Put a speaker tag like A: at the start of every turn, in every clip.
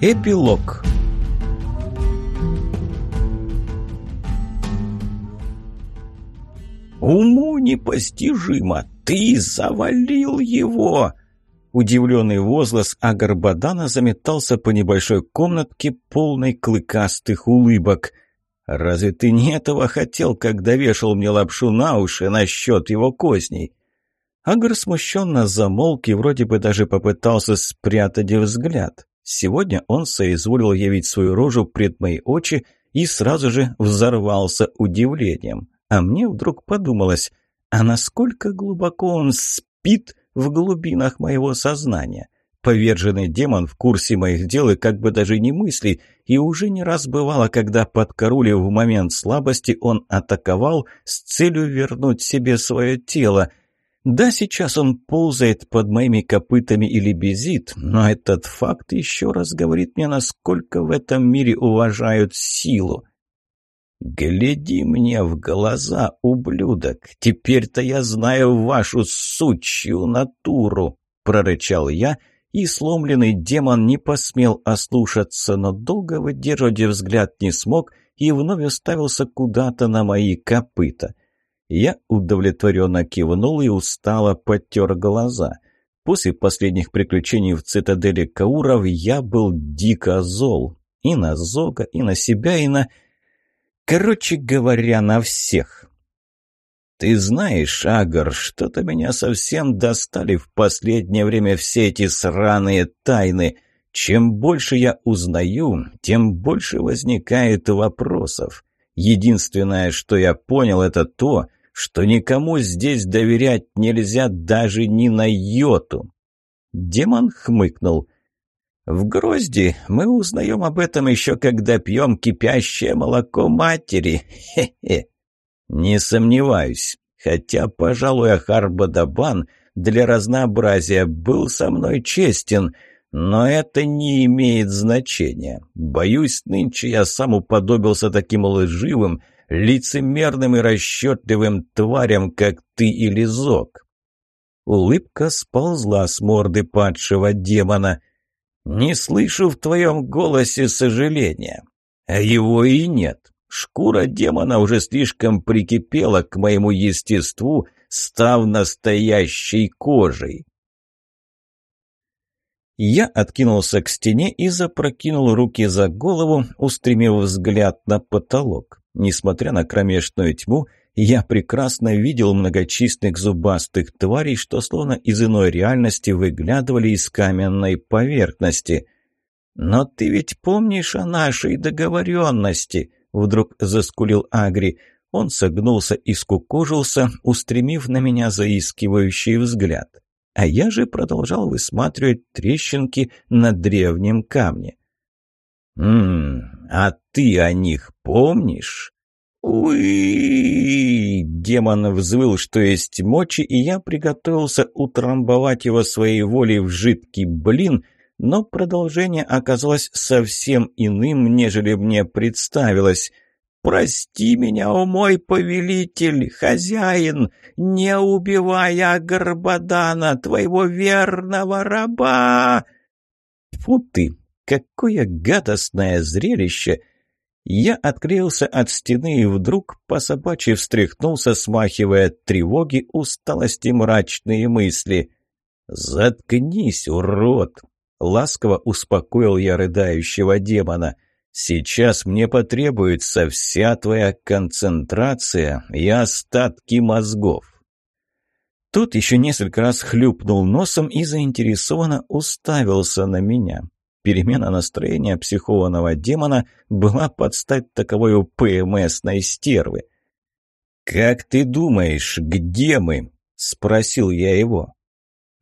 A: Эпилог «Уму непостижимо! Ты завалил его!» Удивленный возглас Агарбадана заметался по небольшой комнатке, полной клыкастых улыбок. «Разве ты не этого хотел, когда вешал мне лапшу на уши насчет его козней?» Агр смущенно замолк и вроде бы даже попытался спрятать взгляд. Сегодня он соизволил явить свою рожу пред мои очи и сразу же взорвался удивлением. А мне вдруг подумалось, а насколько глубоко он спит в глубинах моего сознания? Поверженный демон в курсе моих дел и как бы даже не мыслей, и уже не раз бывало, когда, подкорулив в момент слабости, он атаковал с целью вернуть себе свое тело. Да, сейчас он ползает под моими копытами или безит, но этот факт еще раз говорит мне, насколько в этом мире уважают силу. «Гляди мне в глаза, ублюдок! Теперь-то я знаю вашу сучью натуру!» — прорычал я, и сломленный демон не посмел ослушаться, но долго выдерживать взгляд не смог и вновь уставился куда-то на мои копыта. Я удовлетворенно кивнул и устало потер глаза. После последних приключений в цитадели Кауров я был дико зол. И на Зога, и на себя, и на... Короче говоря, на всех. «Ты знаешь, Агар, что-то меня совсем достали в последнее время все эти сраные тайны. Чем больше я узнаю, тем больше возникает вопросов. Единственное, что я понял, это то, что никому здесь доверять нельзя даже ни на йоту». Демон хмыкнул. В Грозди мы узнаем об этом еще когда пьем кипящее молоко матери. Хе-хе. Не сомневаюсь. Хотя, пожалуй, Ахарбадабан для разнообразия был со мной честен, но это не имеет значения. Боюсь, нынче я сам уподобился таким лживым, лицемерным и расчетливым тварям, как ты или Зок. Улыбка сползла с морды падшего демона — «Не слышу в твоем голосе сожаления. А его и нет. Шкура демона уже слишком прикипела к моему естеству, став настоящей кожей». Я откинулся к стене и запрокинул руки за голову, устремив взгляд на потолок. Несмотря на кромешную тьму, я прекрасно видел многочисленных зубастых тварей, что словно из иной реальности выглядывали из каменной поверхности. «Но ты ведь помнишь о нашей договоренности?» — вдруг заскулил Агри. Он согнулся и скукожился, устремив на меня заискивающий взгляд. А я же продолжал высматривать трещинки на древнем камне. «Ммм, а ты о них помнишь?» «Уи!» Демон взвыл, что есть мочи, и я приготовился утрамбовать его своей волей в жидкий блин, но продолжение оказалось совсем иным, нежели мне представилось. «Прости меня, о мой повелитель, хозяин, не убивая Горбадана, твоего верного раба!» Фу ты, какое гадостное зрелище! Я отклеился от стены и вдруг по собачьи встряхнулся, смахивая тревоги, усталости, мрачные мысли. «Заткнись, урод!» — ласково успокоил я рыдающего демона. «Сейчас мне потребуется вся твоя концентрация и остатки мозгов». Тот еще несколько раз хлюпнул носом и заинтересованно уставился на меня. Перемена настроения психованного демона была под стать таковой у ПМСной стервы. «Как ты думаешь, где мы?» — спросил я его.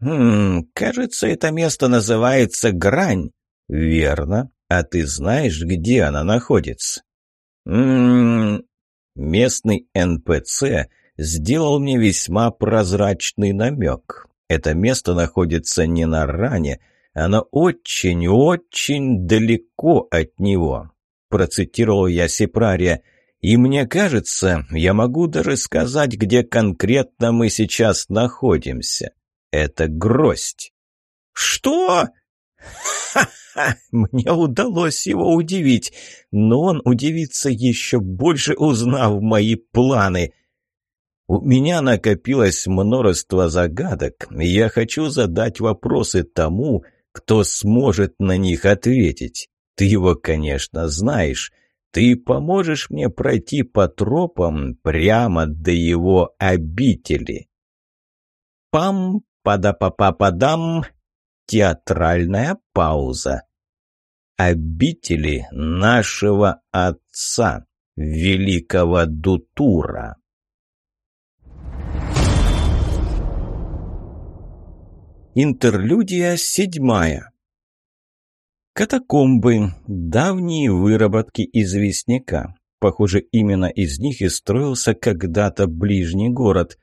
A: «Хм, кажется, это место называется Грань». «Верно. А ты знаешь, где она находится?» «Ммм...» Местный НПЦ сделал мне весьма прозрачный намек. Это место находится не на ране, оно очень-очень далеко от него. Процитировал я Сепрария. И мне кажется, я могу даже сказать, где конкретно мы сейчас находимся. Это гроздь. «Что?» Ха-ха! Мне удалось его удивить, но он удивится еще больше, узнав мои планы. У меня накопилось множество загадок, и я хочу задать вопросы тому, кто сможет на них ответить. Ты его, конечно, знаешь. Ты поможешь мне пройти по тропам прямо до его обители. Пам-пада-па-па-падам. Театральная пауза. Обители нашего отца, великого Дутура. Интерлюдия седьмая. Катакомбы – давние выработки известняка. Похоже, именно из них и строился когда-то ближний город.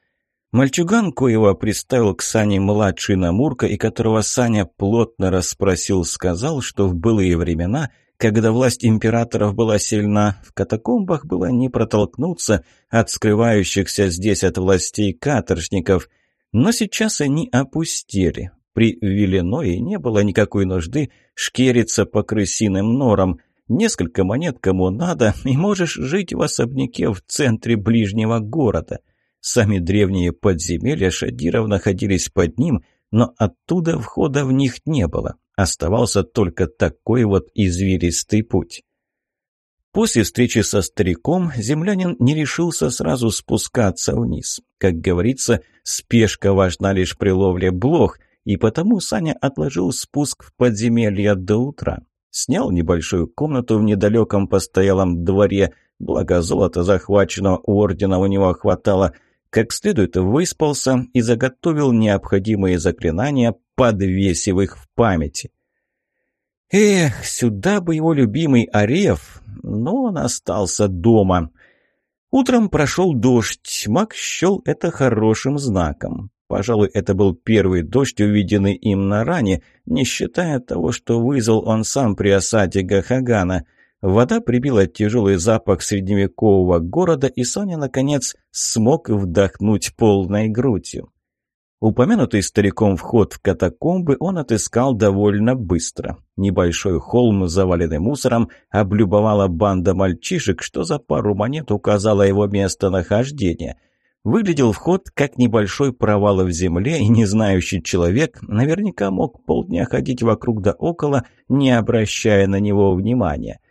A: Мальчуган, коего приставил к Сане младший Намурка, и которого Саня плотно расспросил, сказал, что в былые времена, когда власть императоров была сильна, в катакомбах было не протолкнуться от скрывающихся здесь от властей каторжников. Но сейчас они опустели. При Виленое не было никакой нужды шкериться по крысиным норам. Несколько монет кому надо, и можешь жить в особняке в центре ближнего города. Сами древние подземелья Шадиров находились под ним, но оттуда входа в них не было. Оставался только такой вот извилистый путь. После встречи со стариком землянин не решился сразу спускаться вниз. Как говорится, спешка важна лишь при ловле блох – и потому Саня отложил спуск в подземелье до утра. Снял небольшую комнату в недалеком постоялом дворе, благо золота захваченного у ордена у него хватало, как следует выспался и заготовил необходимые заклинания, подвесив их в памяти. Эх, сюда бы его любимый Ареф, но он остался дома. Утром прошел дождь, маг счел это хорошим знаком. Пожалуй, это был первый дождь, увиденный им на ране, не считая того, что вызвал он сам при осаде Гахагана. Вода прибила тяжелый запах средневекового города, и Соня, наконец, смог вдохнуть полной грудью. Упомянутый стариком вход в катакомбы он отыскал довольно быстро. Небольшой холм, заваленный мусором, облюбовала банда мальчишек, что за пару монет указала его местонахождение – Выглядел вход как небольшой провал в земле, и не знающий человек наверняка мог полдня ходить вокруг да около, не обращая на него внимания.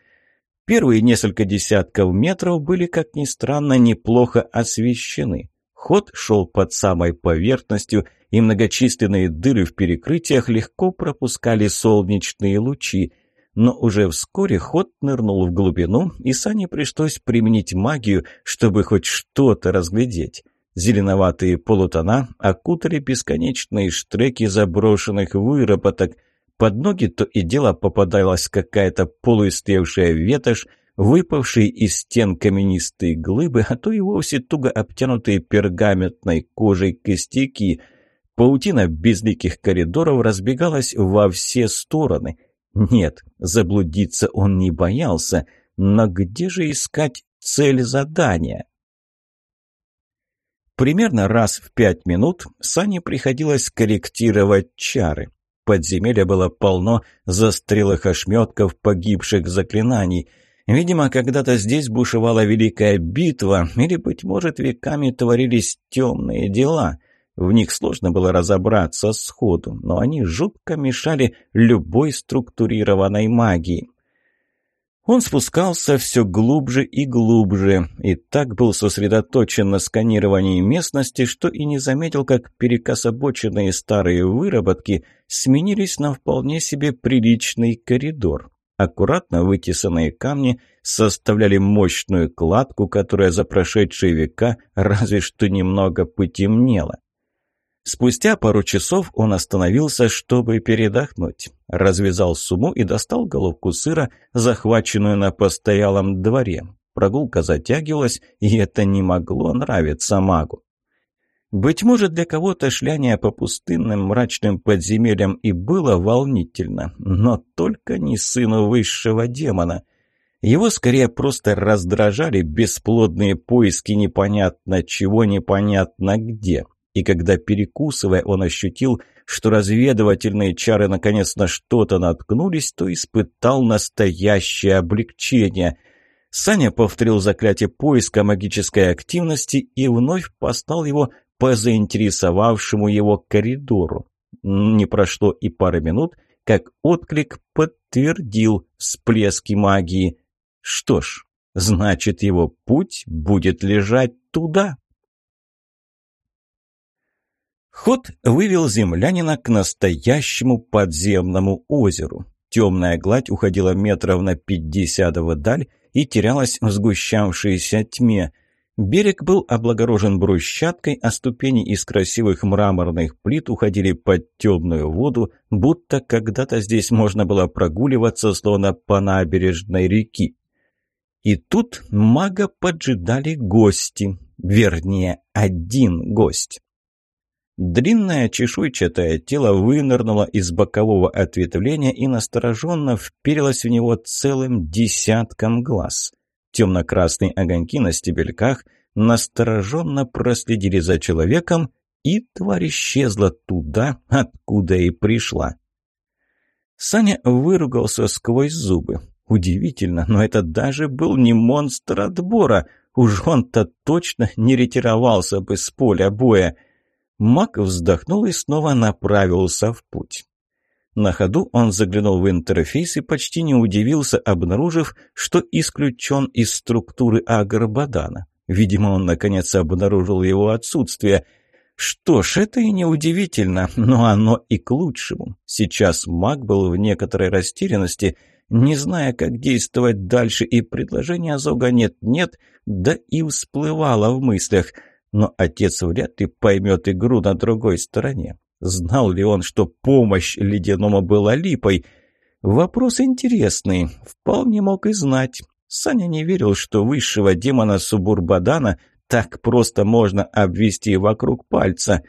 A: Первые несколько десятков метров были, как ни странно, неплохо освещены. Ход шел под самой поверхностью, и многочисленные дыры в перекрытиях легко пропускали солнечные лучи – но уже вскоре ход нырнул в глубину, и Сане пришлось применить магию, чтобы хоть что-то разглядеть. Зеленоватые полутона окутали бесконечные штреки заброшенных выработок. Под ноги то и дело попадалась какая-то полуистлевшая ветошь, выпавшие из стен каменистые глыбы, а то и вовсе туго обтянутые пергаментной кожей костяки. Паутина безликих коридоров разбегалась во все стороны — нет, заблудиться он не боялся, но где же искать цель задания? Примерно раз в пять минут Сане приходилось корректировать чары. Подземелье было полно застрелых ошметков погибших заклинаний. Видимо, когда-то здесь бушевала великая битва, или, быть может, веками творились темные дела. В них сложно было разобраться сходу, но они жутко мешали любой структурированной магии. Он спускался все глубже и глубже, и так был сосредоточен на сканировании местности, что и не заметил, как перекособоченные старые выработки сменились на вполне себе приличный коридор. Аккуратно вытесанные камни составляли мощную кладку, которая за прошедшие века разве что немного потемнела. Спустя пару часов он остановился, чтобы передохнуть. Развязал сумму и достал головку сыра, захваченную на постоялом дворе. Прогулка затягивалась, и это не могло нравиться магу. Быть может, для кого-то шляние по пустынным мрачным подземельям и было волнительно, но только не сыну высшего демона. Его скорее просто раздражали бесплодные поиски непонятно чего, непонятно где и когда, перекусывая, он ощутил, что разведывательные чары наконец на что-то наткнулись, то испытал настоящее облегчение. Саня повторил заклятие поиска магической активности и вновь послал его по заинтересовавшему его коридору. Не прошло и пары минут, как отклик подтвердил всплески магии. Что ж, значит его путь будет лежать туда. Ход вывел землянина к настоящему подземному озеру. Темная гладь уходила метров на пятьдесят вдаль и терялась в сгущавшейся тьме. Берег был облагорожен брусчаткой, а ступени из красивых мраморных плит уходили под темную воду, будто когда-то здесь можно было прогуливаться, словно по набережной реки. И тут мага поджидали гости, вернее, один гость. Длинное чешуйчатое тело вынырнуло из бокового ответвления и настороженно вперилось в него целым десятком глаз. Темно-красные огоньки на стебельках настороженно проследили за человеком, и тварь исчезла туда, откуда и пришла. Саня выругался сквозь зубы. Удивительно, но это даже был не монстр отбора. Уж он-то точно не ретировался бы с поля боя. Мак вздохнул и снова направился в путь. На ходу он заглянул в интерфейс и почти не удивился, обнаружив, что исключен из структуры Агарбадана. Видимо, он наконец обнаружил его отсутствие. Что ж, это и не удивительно, но оно и к лучшему. Сейчас маг был в некоторой растерянности, не зная, как действовать дальше, и предложение Зога нет-нет, да и всплывало в мыслях – но отец вряд ли поймет игру на другой стороне. Знал ли он, что помощь ледяному была липой? Вопрос интересный, вполне мог и знать. Саня не верил, что высшего демона Субурбадана так просто можно обвести вокруг пальца.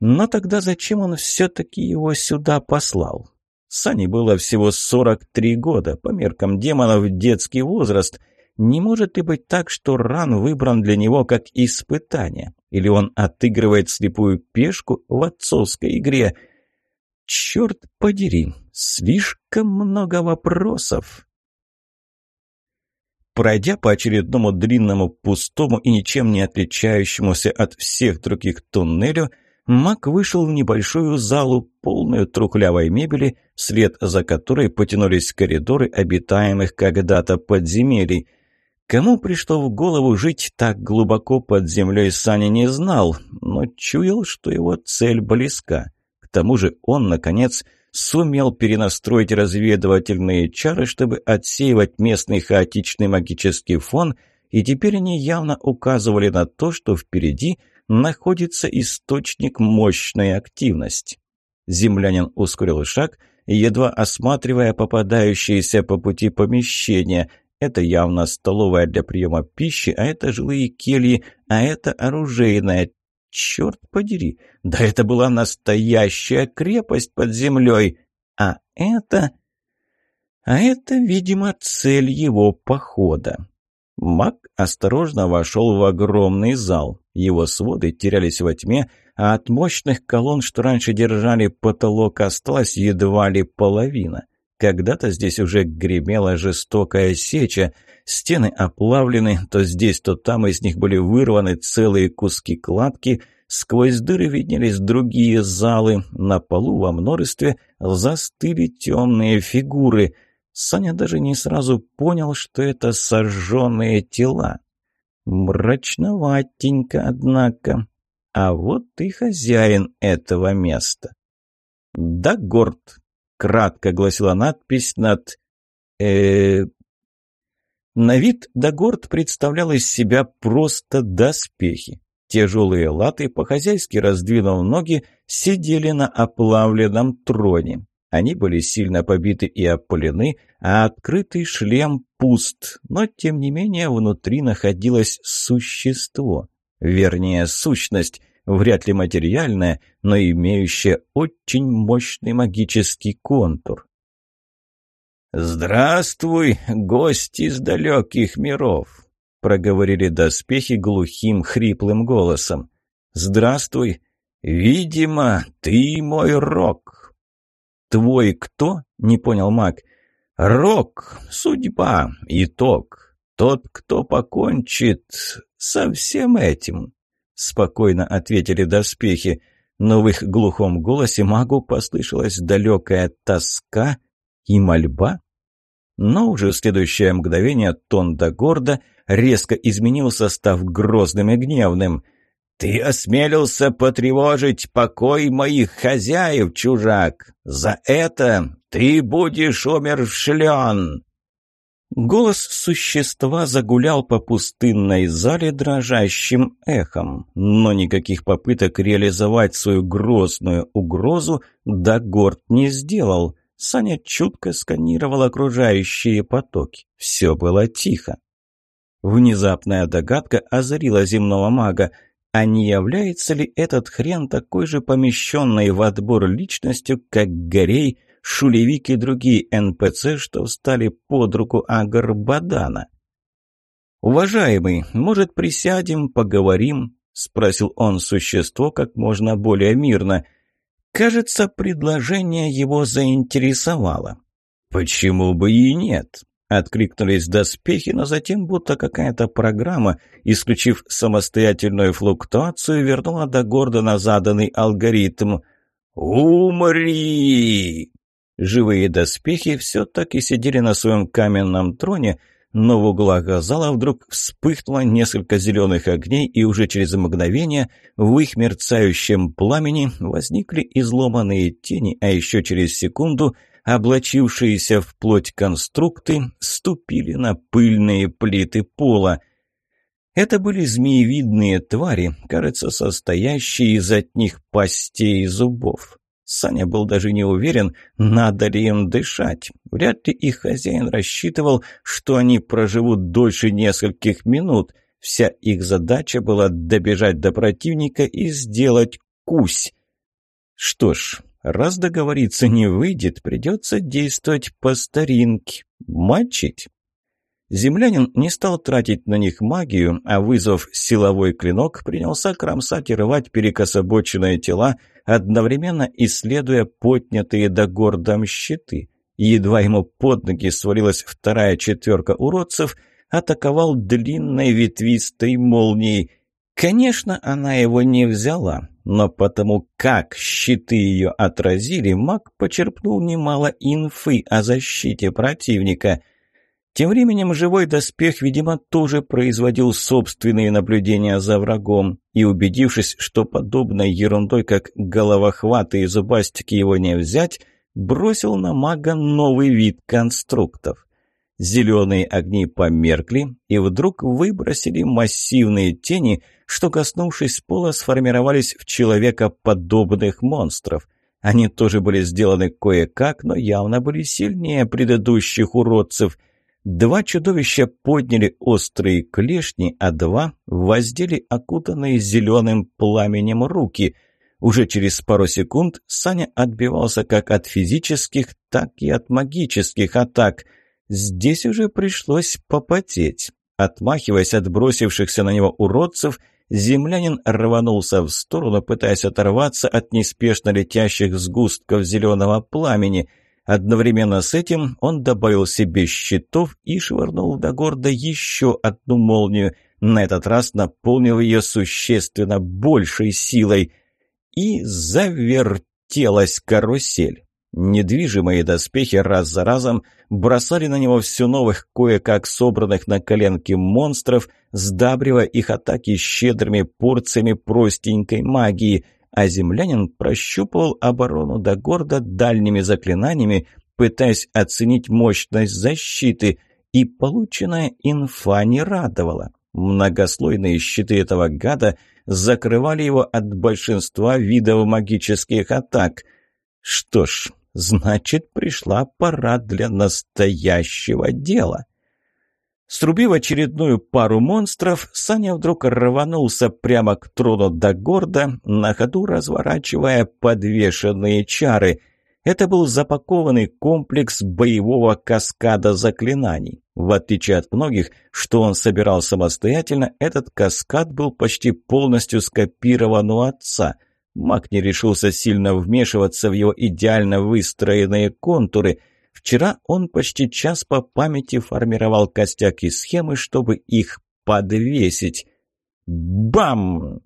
A: Но тогда зачем он все-таки его сюда послал? Сане было всего 43 года, по меркам демонов детский возраст – не может ли быть так, что ран выбран для него как испытание? Или он отыгрывает слепую пешку в отцовской игре? Черт подери, слишком много вопросов. Пройдя по очередному длинному, пустому и ничем не отличающемуся от всех других туннелю, Мак вышел в небольшую залу, полную трухлявой мебели, вслед за которой потянулись коридоры обитаемых когда-то подземелий – Кому пришло в голову жить так глубоко под землей, Саня не знал, но чуял, что его цель близка. К тому же он, наконец, сумел перенастроить разведывательные чары, чтобы отсеивать местный хаотичный магический фон, и теперь они явно указывали на то, что впереди находится источник мощной активности. Землянин ускорил шаг, едва осматривая попадающиеся по пути помещения – это явно столовая для приема пищи, а это жилые кельи, а это оружейная. Черт подери, да это была настоящая крепость под землей. А это... А это, видимо, цель его похода. Маг осторожно вошел в огромный зал. Его своды терялись во тьме, а от мощных колонн, что раньше держали потолок, осталась едва ли половина. Когда-то здесь уже гремела жестокая сеча. Стены оплавлены, то здесь, то там из них были вырваны целые куски кладки. Сквозь дыры виднелись другие залы. На полу во множестве застыли темные фигуры. Саня даже не сразу понял, что это сожженные тела. Мрачноватенько, однако. А вот и хозяин этого места. Да, горд, кратко гласила надпись над... э На вид Дагорд представлял из себя просто доспехи. Тяжелые латы, по-хозяйски раздвинув ноги, сидели на оплавленном троне. Они были сильно побиты и опалены, а открытый шлем пуст, но, тем не менее, внутри находилось существо, вернее, сущность — вряд ли материальная, но имеющая очень мощный магический контур. «Здравствуй, гость из далеких миров!» — проговорили доспехи глухим, хриплым голосом. «Здравствуй!» «Видимо, ты мой Рок». «Твой кто?» — не понял маг. «Рок, судьба, итог. Тот, кто покончит со всем этим», — спокойно ответили доспехи. Но в их глухом голосе магу послышалась далекая тоска и мольба. Но уже в следующее мгновение тон до гордо резко изменился, став грозным и гневным. «Ты осмелился потревожить покой моих хозяев, чужак! За это ты будешь умершлен!» Голос существа загулял по пустынной зале дрожащим эхом, но никаких попыток реализовать свою грозную угрозу Дагорд не сделал. Саня чутко сканировал окружающие потоки. Все было тихо. Внезапная догадка озарила земного мага. А не является ли этот хрен такой же помещенной в отбор личностью, как Горей, Шулевик и другие НПЦ, что встали под руку Агарбадана? «Уважаемый, может, присядем, поговорим?» — спросил он существо как можно более мирно. Кажется, предложение его заинтересовало. «Почему бы и нет?» Откликнулись доспехи, но затем будто какая-то программа, исключив самостоятельную флуктуацию, вернула до Гордона заданный алгоритм. «Умри!» Живые доспехи все так и сидели на своем каменном троне, но в углах зала вдруг вспыхнуло несколько зеленых огней, и уже через мгновение в их мерцающем пламени возникли изломанные тени, а еще через секунду – облачившиеся в плоть конструкты, ступили на пыльные плиты пола. Это были змеевидные твари, кажется, состоящие из одних пастей и зубов. Саня был даже не уверен, надо ли им дышать. Вряд ли их хозяин рассчитывал, что они проживут дольше нескольких минут. Вся их задача была добежать до противника и сделать кусь. Что ж, Раз договориться не выйдет, придется действовать по старинке. Мочить. Землянин не стал тратить на них магию, а вызвав силовой клинок, принялся кромсать и рвать перекособоченные тела, одновременно исследуя поднятые до гордом щиты. Едва ему под ноги свалилась вторая четверка уродцев, атаковал длинной ветвистой молнией. Конечно, она его не взяла, но потому как щиты ее отразили, маг почерпнул немало инфы о защите противника. Тем временем живой доспех, видимо, тоже производил собственные наблюдения за врагом, и, убедившись, что подобной ерундой, как головохваты и зубастики его не взять, бросил на мага новый вид конструктов. Зеленые огни померкли и вдруг выбросили массивные тени – что, коснувшись пола, сформировались в человекоподобных монстров. Они тоже были сделаны кое-как, но явно были сильнее предыдущих уродцев. Два чудовища подняли острые клешни, а два воздели окутанные зеленым пламенем руки. Уже через пару секунд Саня отбивался как от физических, так и от магических атак. Здесь уже пришлось попотеть. Отмахиваясь от бросившихся на него уродцев – Землянин рванулся в сторону, пытаясь оторваться от неспешно летящих сгустков зеленого пламени. Одновременно с этим он добавил себе щитов и швырнул до горда еще одну молнию, на этот раз наполнив ее существенно большей силой. И завертелась карусель. Недвижимые доспехи раз за разом бросали на него все новых, кое-как собранных на коленке монстров, сдабривая их атаки щедрыми порциями простенькой магии, а землянин прощупывал оборону до горда дальними заклинаниями, пытаясь оценить мощность защиты, и полученная инфа не радовала. Многослойные щиты этого гада закрывали его от большинства видов магических атак. Что ж, Значит, пришла пора для настоящего дела. Срубив очередную пару монстров, Саня вдруг рванулся прямо к трону до горда, на ходу разворачивая подвешенные чары. Это был запакованный комплекс боевого каскада заклинаний. В отличие от многих, что он собирал самостоятельно, этот каскад был почти полностью скопирован у отца – Маг не решился сильно вмешиваться в его идеально выстроенные контуры. Вчера он почти час по памяти формировал костяк и схемы, чтобы их подвесить. Бам!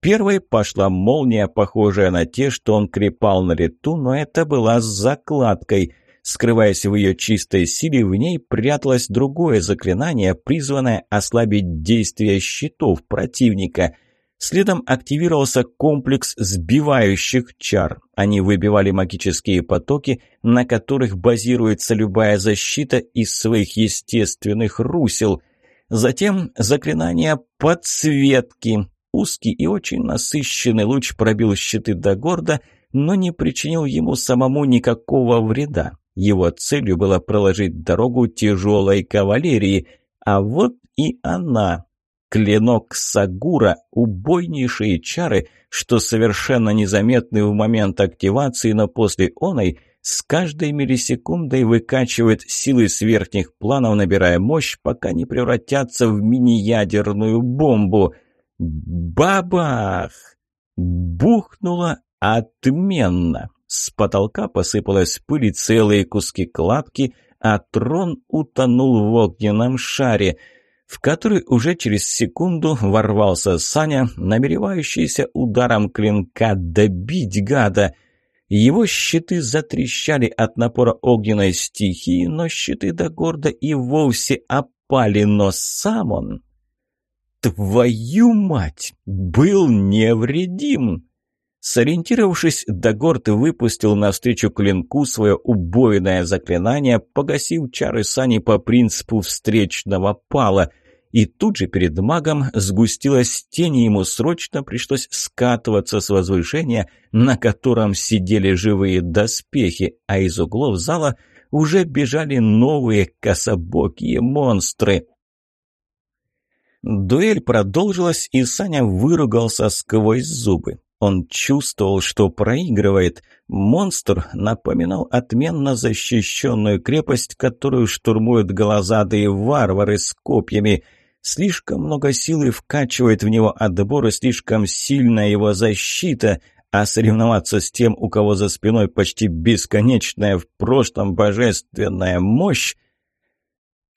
A: Первой пошла молния, похожая на те, что он крепал на лету, но это была с закладкой. Скрываясь в ее чистой силе, в ней пряталось другое заклинание, призванное ослабить действие щитов противника. Следом активировался комплекс сбивающих чар. Они выбивали магические потоки, на которых базируется любая защита из своих естественных русел. Затем заклинание подсветки. Узкий и очень насыщенный луч пробил щиты до горда, но не причинил ему самому никакого вреда. Его целью было проложить дорогу тяжелой кавалерии, а вот и она. Клинок Сагура, убойнейшие чары, что совершенно незаметны в момент активации, но после оной с каждой миллисекундой выкачивает силы с верхних планов, набирая мощь, пока не превратятся в мини-ядерную бомбу. Бабах! Бухнуло отменно. С потолка посыпалась пыль и целые куски кладки, а трон утонул в огненном шаре, в который уже через секунду ворвался Саня, намеревающийся ударом клинка добить гада. Его щиты затрещали от напора огненной стихии, но щиты до горда и вовсе опали, но сам он... Твою мать! Был невредим! Сориентировавшись, Дагорт выпустил навстречу клинку свое убойное заклинание, погасив чары Сани по принципу встречного пала. И тут же перед магом сгустилась тень, и ему срочно пришлось скатываться с возвышения, на котором сидели живые доспехи, а из углов зала уже бежали новые кособокие монстры. Дуэль продолжилась, и Саня выругался сквозь зубы. Он чувствовал, что проигрывает. Монстр напоминал отменно защищенную крепость, которую штурмуют голозадые варвары с копьями. Слишком много силы вкачивает в него отбор и слишком сильная его защита, а соревноваться с тем, у кого за спиной почти бесконечная в прошлом божественная мощь,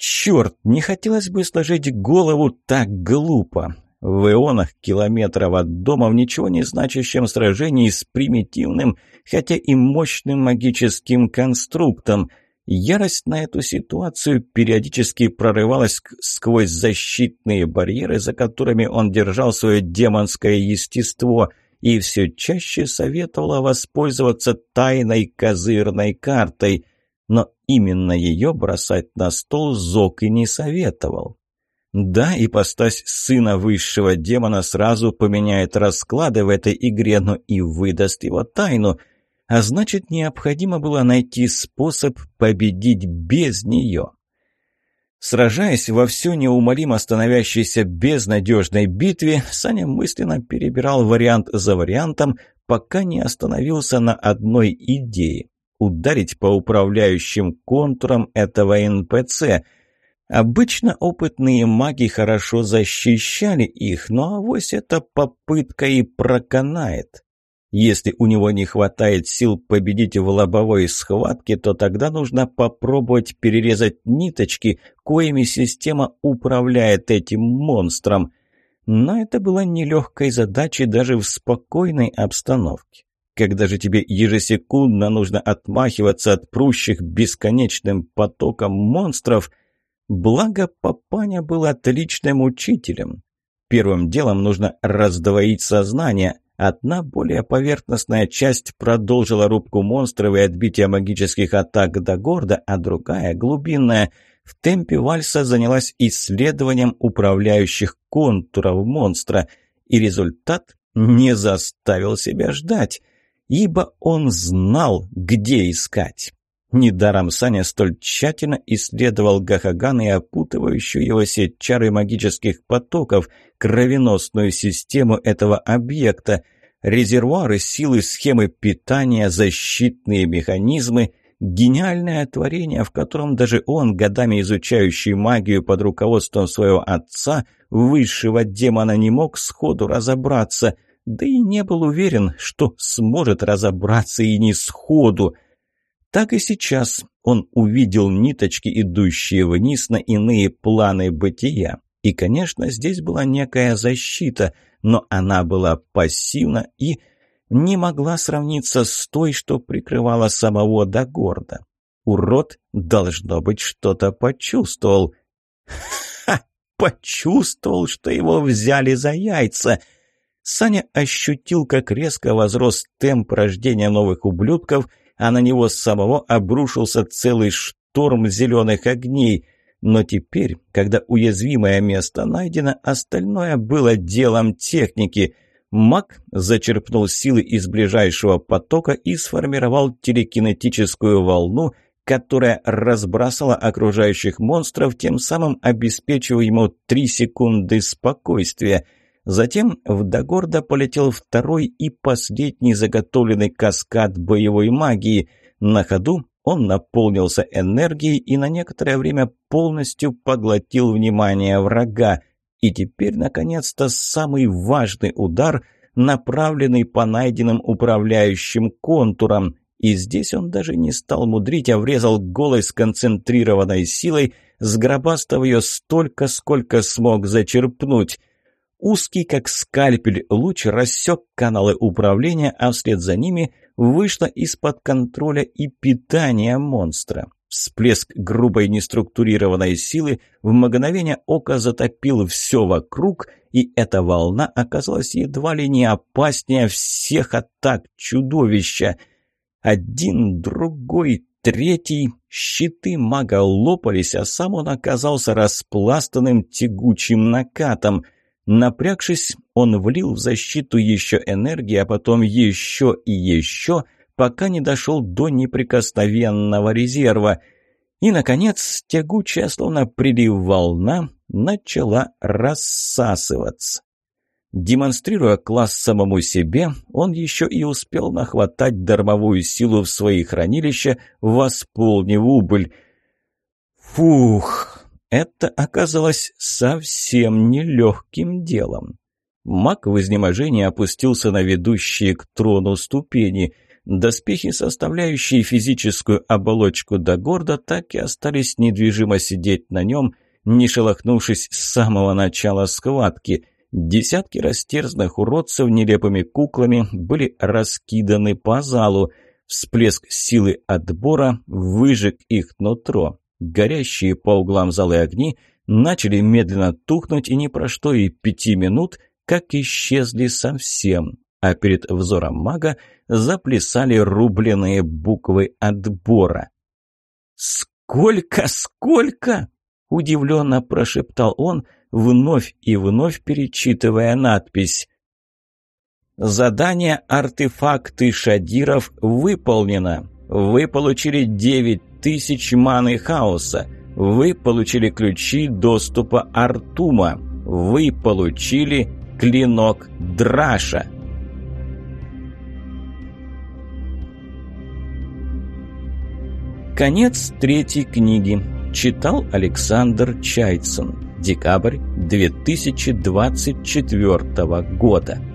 A: Черт, не хотелось бы сложить голову так глупо. В ионах километров от дома в ничего не значащем сражении с примитивным, хотя и мощным магическим конструктом. Ярость на эту ситуацию периодически прорывалась сквозь защитные барьеры, за которыми он держал свое демонское естество, и все чаще советовала воспользоваться тайной козырной картой. Но именно ее бросать на стол Зок и не советовал. Да, ипостась сына высшего демона сразу поменяет расклады в этой игре, но и выдаст его тайну. А значит, необходимо было найти способ победить без нее. Сражаясь во всю неумолимо становящейся безнадежной битве, Саня мысленно перебирал вариант за вариантом, пока не остановился на одной идее – ударить по управляющим контурам этого НПЦ – Обычно опытные маги хорошо защищали их, но авось эта попытка и проканает. Если у него не хватает сил победить в лобовой схватке, то тогда нужно попробовать перерезать ниточки, коими система управляет этим монстром. Но это была нелегкой задачей даже в спокойной обстановке. Когда же тебе ежесекундно нужно отмахиваться от прущих бесконечным потоком монстров – Благо, папаня был отличным учителем. Первым делом нужно раздвоить сознание. Одна более поверхностная часть продолжила рубку монстров и отбитие магических атак до города, а другая, глубинная, в темпе вальса занялась исследованием управляющих контуров монстра. И результат не заставил себя ждать, ибо он знал, где искать. Недаром Саня столь тщательно исследовал Гахаган и опутывающую его сеть чары магических потоков, кровеносную систему этого объекта, резервуары силы, схемы питания, защитные механизмы, гениальное творение, в котором даже он, годами изучающий магию под руководством своего отца, высшего демона, не мог сходу разобраться – да и не был уверен, что сможет разобраться и не сходу. Так и сейчас он увидел ниточки, идущие вниз на иные планы бытия. И, конечно, здесь была некая защита, но она была пассивна и не могла сравниться с той, что прикрывала самого Дагорда. Урод, должно быть, что-то почувствовал. Ха! Почувствовал, что его взяли за яйца. Саня ощутил, как резко возрос темп рождения новых ублюдков, а на него самого обрушился целый шторм зеленых огней. Но теперь, когда уязвимое место найдено, остальное было делом техники. Маг зачерпнул силы из ближайшего потока и сформировал телекинетическую волну, которая разбрасывала окружающих монстров, тем самым обеспечивая ему три секунды спокойствия. Затем в Дагорда полетел второй и последний заготовленный каскад боевой магии. На ходу он наполнился энергией и на некоторое время полностью поглотил внимание врага. И теперь, наконец-то, самый важный удар, направленный по найденным управляющим контурам – и здесь он даже не стал мудрить, а врезал голой сконцентрированной силой, сгробастав ее столько, сколько смог зачерпнуть. Узкий, как скальпель, луч рассек каналы управления, а вслед за ними вышла из-под контроля и питания монстра. Всплеск грубой неструктурированной силы в мгновение ока затопил все вокруг, и эта волна оказалась едва ли не опаснее всех атак чудовища — один, другой, третий. Щиты мага лопались, а сам он оказался распластанным тягучим накатом. Напрягшись, он влил в защиту еще энергии, а потом еще и еще, пока не дошел до неприкосновенного резерва. И, наконец, тягучая, словно прилив волна, начала рассасываться. Демонстрируя класс самому себе, он еще и успел нахватать дармовую силу в свои хранилища, восполнив убыль. Фух, это оказалось совсем нелегким делом. Маг в изнеможении опустился на ведущие к трону ступени. Доспехи, составляющие физическую оболочку до горда, так и остались недвижимо сидеть на нем, не шелохнувшись с самого начала схватки – Десятки растерзанных уродцев нелепыми куклами были раскиданы по залу. Всплеск силы отбора выжег их нутро. Горящие по углам залы огни начали медленно тухнуть и не прошло и пяти минут, как исчезли совсем, а перед взором мага заплясали рубленые буквы отбора. «Сколько, сколько?» – удивленно прошептал он – вновь и вновь перечитывая надпись. Задание «Артефакты Шадиров» выполнено. Вы получили 9000 маны хаоса. Вы получили ключи доступа Артума. Вы получили клинок Драша. Конец третьей книги. Читал Александр Чайцин. Декабрь 2024 года.